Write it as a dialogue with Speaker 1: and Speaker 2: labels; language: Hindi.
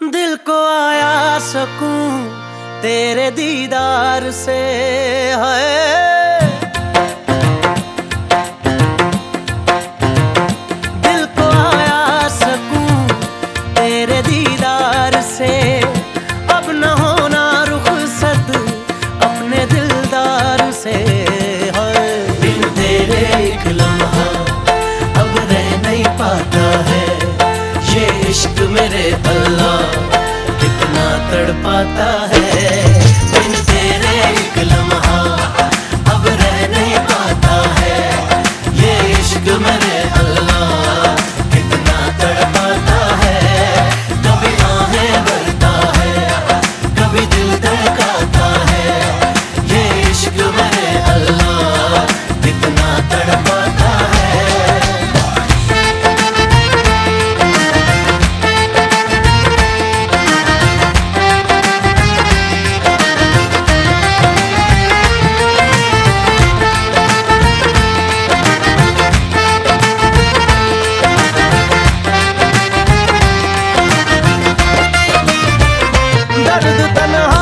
Speaker 1: दिल को आया सकूँ तेरे दीदार से है ತನಹ